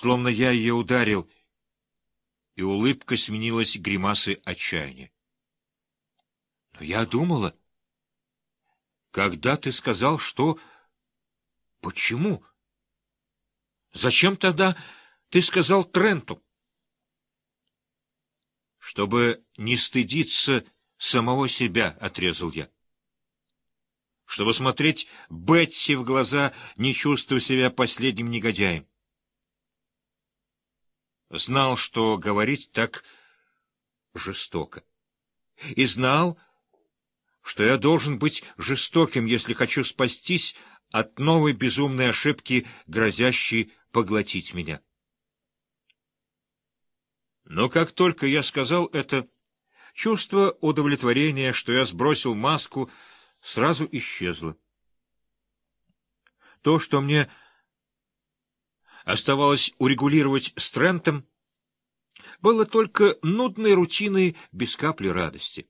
словно я ее ударил, и улыбка сменилась гримасой отчаяния. Но я думала... Когда ты сказал, что... Почему? Зачем тогда ты сказал Тренту? Чтобы не стыдиться самого себя, — отрезал я. Чтобы смотреть Бетси в глаза, не чувствуя себя последним негодяем. Знал, что говорить так жестоко. И знал, что я должен быть жестоким, если хочу спастись от новой безумной ошибки, грозящей поглотить меня. Но как только я сказал это, чувство удовлетворения, что я сбросил маску, сразу исчезло. То, что мне оставалось урегулировать с Трентом, было только нудной рутиной без капли радости.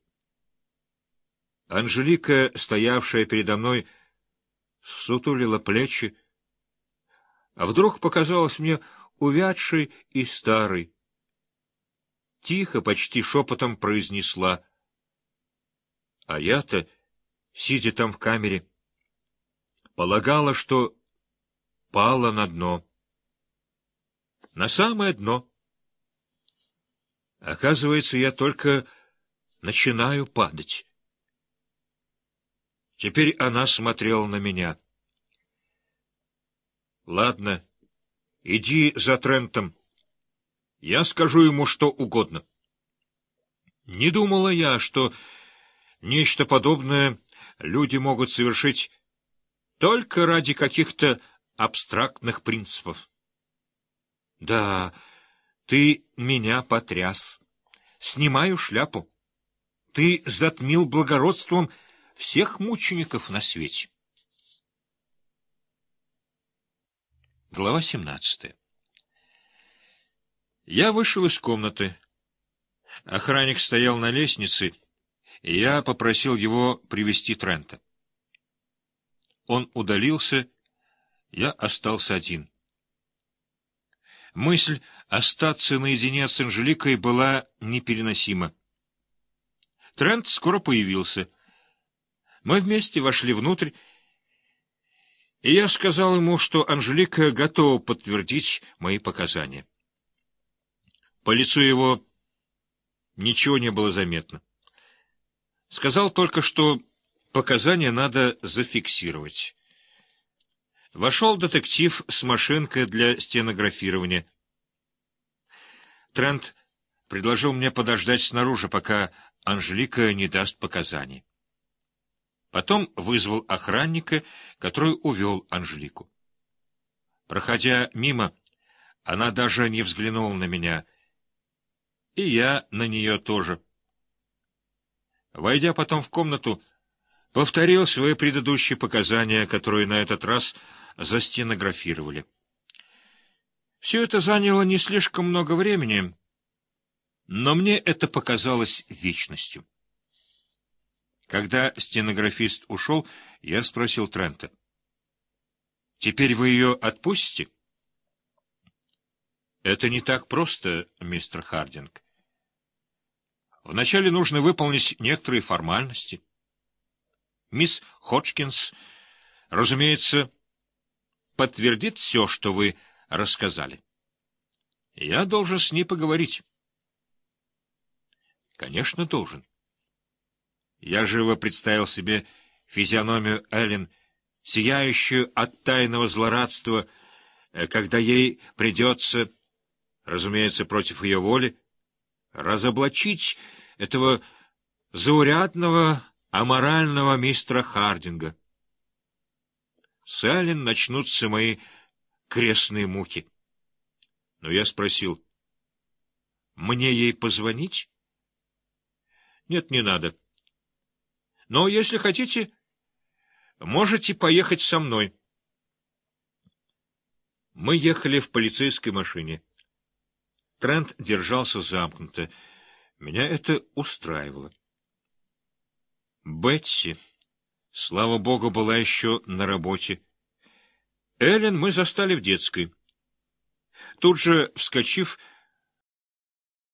Анжелика, стоявшая передо мной, сутулила плечи, а вдруг показалась мне увядшей и старой. Тихо, почти шепотом произнесла. А я-то, сидя там в камере, полагала, что пала на дно. На самое дно. Оказывается, я только начинаю падать. Теперь она смотрела на меня. — Ладно, иди за Трентом. Я скажу ему что угодно. Не думала я, что нечто подобное люди могут совершить только ради каких-то абстрактных принципов. Да, ты меня потряс. Снимаю шляпу. Ты затмил благородством всех мучеников на свете. Глава 17 Я вышел из комнаты. Охранник стоял на лестнице, и я попросил его привести Трента. Он удалился, я остался один. Мысль остаться наедине с Анжеликой была непереносима. Трент скоро появился — мы вместе вошли внутрь, и я сказал ему, что Анжелика готова подтвердить мои показания. По лицу его ничего не было заметно. Сказал только, что показания надо зафиксировать. Вошел детектив с машинкой для стенографирования. Трент предложил мне подождать снаружи, пока Анжелика не даст показаний. Потом вызвал охранника, который увел Анжелику. Проходя мимо, она даже не взглянула на меня, и я на нее тоже. Войдя потом в комнату, повторил свои предыдущие показания, которые на этот раз застенографировали. Все это заняло не слишком много времени, но мне это показалось вечностью. Когда стенографист ушел, я спросил Трента. — Теперь вы ее отпустите? — Это не так просто, мистер Хардинг. Вначале нужно выполнить некоторые формальности. Мисс Ходжкинс, разумеется, подтвердит все, что вы рассказали. Я должен с ней поговорить. — Конечно, должен. Я живо представил себе физиономию Эллен, сияющую от тайного злорадства, э, когда ей придется, разумеется, против ее воли, разоблачить этого заурядного, аморального мистера Хардинга. С Эллен начнутся мои крестные муки. Но я спросил, мне ей позвонить? Нет, не надо. Но, если хотите, можете поехать со мной. Мы ехали в полицейской машине. Трент держался замкнуто. Меня это устраивало. Бетси, слава богу, была еще на работе. Эллен мы застали в детской. Тут же, вскочив,